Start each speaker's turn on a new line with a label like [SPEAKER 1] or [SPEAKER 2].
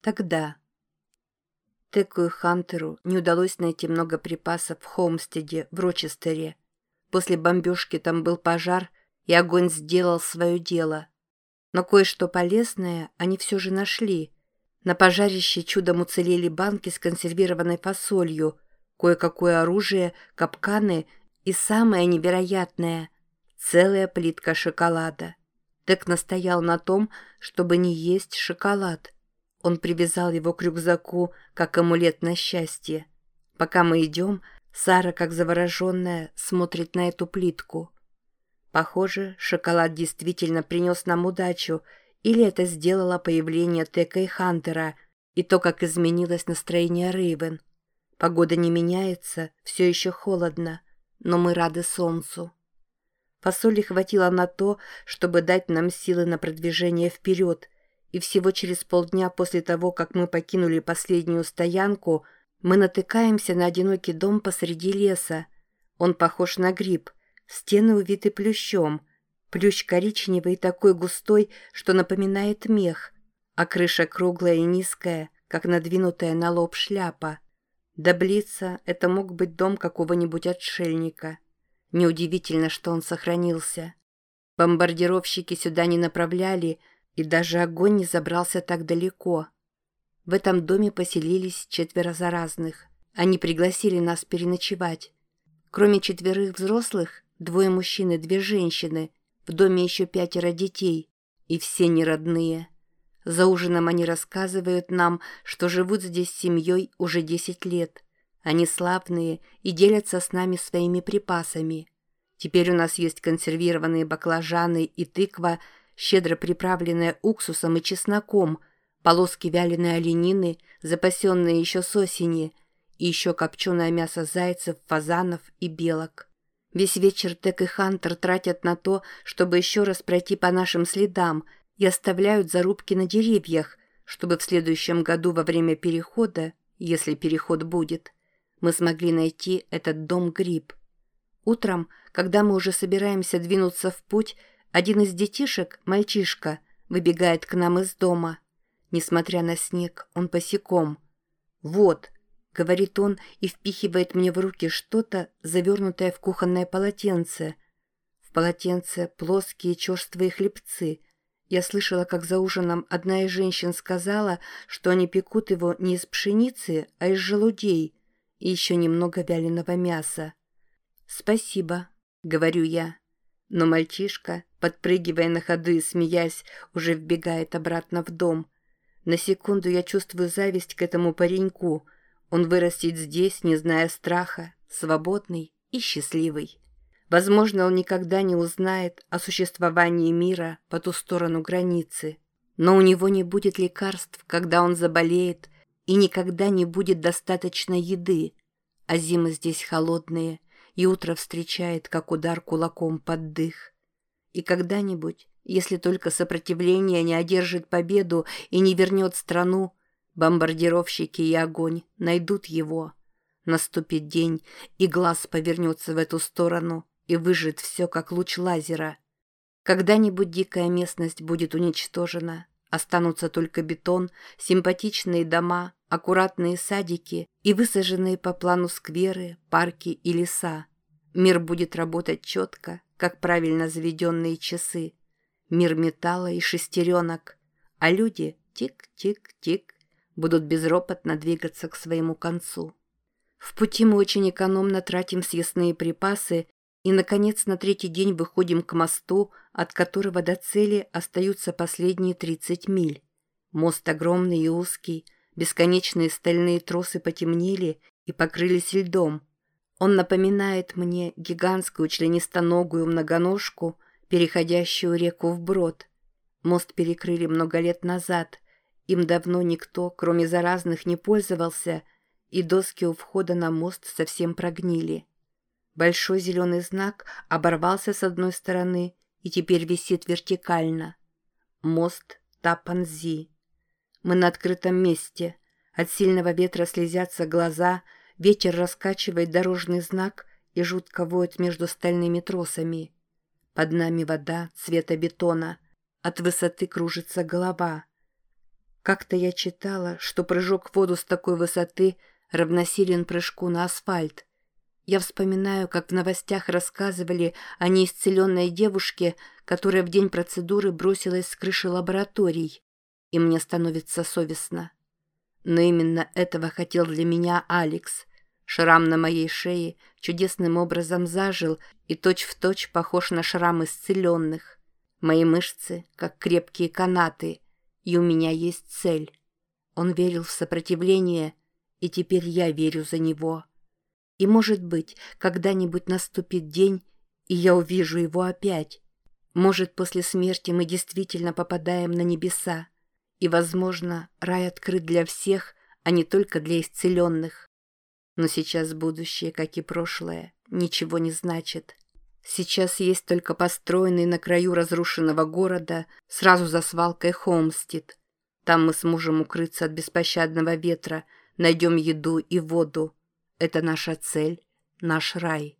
[SPEAKER 1] Тогда. Теку и Хантеру не удалось найти много припасов в Холмстеде, в Рочестере. После бомбежки там был пожар, и огонь сделал свое дело. Но кое-что полезное они все же нашли. На пожарище чудом уцелели банки с консервированной фасолью, кое-какое оружие, капканы и самое невероятное — целая плитка шоколада. Тек настоял на том, чтобы не есть шоколад. Он привязал его к рюкзаку, как амулет на счастье. Пока мы идем, Сара, как завороженная, смотрит на эту плитку. Похоже, шоколад действительно принес нам удачу, или это сделало появление Тека и Хантера, и то, как изменилось настроение Рейвен. Погода не меняется, все еще холодно, но мы рады солнцу. Фасоли хватило на то, чтобы дать нам силы на продвижение вперед, и всего через полдня после того, как мы покинули последнюю стоянку, мы натыкаемся на одинокий дом посреди леса. Он похож на гриб, стены увиты плющом, плющ коричневый и такой густой, что напоминает мех, а крыша круглая и низкая, как надвинутая на лоб шляпа. До это мог быть дом какого-нибудь отшельника. Неудивительно, что он сохранился. Бомбардировщики сюда не направляли, и даже огонь не забрался так далеко. В этом доме поселились четверо заразных. Они пригласили нас переночевать. Кроме четверых взрослых, двое мужчин и две женщины, в доме еще пятеро детей, и все неродные. За ужином они рассказывают нам, что живут здесь с семьей уже десять лет – они славные и делятся с нами своими припасами. Теперь у нас есть консервированные баклажаны и тыква, щедро приправленная уксусом и чесноком, полоски вяленой оленины, запасенные еще с осени, и еще копченое мясо зайцев, фазанов и белок. Весь вечер Тек и Хантер тратят на то, чтобы еще раз пройти по нашим следам и оставляют зарубки на деревьях, чтобы в следующем году во время перехода, если переход будет, мы смогли найти этот дом-гриб. Утром, когда мы уже собираемся двинуться в путь, один из детишек, мальчишка, выбегает к нам из дома. Несмотря на снег, он посеком. «Вот», — говорит он и впихивает мне в руки что-то, завернутое в кухонное полотенце. В полотенце плоские черствые хлебцы. Я слышала, как за ужином одна из женщин сказала, что они пекут его не из пшеницы, а из желудей — и еще немного вяленого мяса. «Спасибо», — говорю я. Но мальчишка, подпрыгивая на ходу и смеясь, уже вбегает обратно в дом. На секунду я чувствую зависть к этому пареньку. Он вырастет здесь, не зная страха, свободный и счастливый. Возможно, он никогда не узнает о существовании мира по ту сторону границы. Но у него не будет лекарств, когда он заболеет, и никогда не будет достаточно еды, а зимы здесь холодные, и утро встречает, как удар кулаком под дых. И когда-нибудь, если только сопротивление не одержит победу и не вернет страну, бомбардировщики и огонь найдут его. Наступит день, и глаз повернется в эту сторону и выжжет все, как луч лазера. Когда-нибудь дикая местность будет уничтожена, останутся только бетон, симпатичные дома, аккуратные садики и высаженные по плану скверы, парки и леса. Мир будет работать четко, как правильно заведенные часы. Мир металла и шестеренок, а люди тик-тик-тик будут безропотно двигаться к своему концу. В пути мы очень экономно тратим съестные припасы и, наконец, на третий день выходим к мосту, от которого до цели остаются последние 30 миль. Мост огромный и узкий – Бесконечные стальные тросы потемнели и покрылись льдом. Он напоминает мне гигантскую членистоногую многоножку, переходящую реку вброд. Мост перекрыли много лет назад. Им давно никто, кроме заразных, не пользовался, и доски у входа на мост совсем прогнили. Большой зеленый знак оборвался с одной стороны и теперь висит вертикально. Мост Тапанзи. Мы на открытом месте. От сильного ветра слезятся глаза, ветер раскачивает дорожный знак и жутко воет между стальными тросами. Под нами вода цвета бетона. От высоты кружится голова. Как-то я читала, что прыжок в воду с такой высоты равносилен прыжку на асфальт. Я вспоминаю, как в новостях рассказывали о неисцеленной девушке, которая в день процедуры бросилась с крыши лабораторий. И мне становится совестно. Но именно этого хотел для меня Алекс. Шрам на моей шее чудесным образом зажил и точь-в-точь точь похож на шрам исцеленных. Мои мышцы, как крепкие канаты, и у меня есть цель. Он верил в сопротивление, и теперь я верю за него. И, может быть, когда-нибудь наступит день, и я увижу его опять. Может, после смерти мы действительно попадаем на небеса. И, возможно, рай открыт для всех, а не только для исцеленных. Но сейчас будущее, как и прошлое, ничего не значит. Сейчас есть только построенный на краю разрушенного города, сразу за свалкой Холмстед. Там мы сможем укрыться от беспощадного ветра, найдем еду и воду. Это наша цель, наш рай.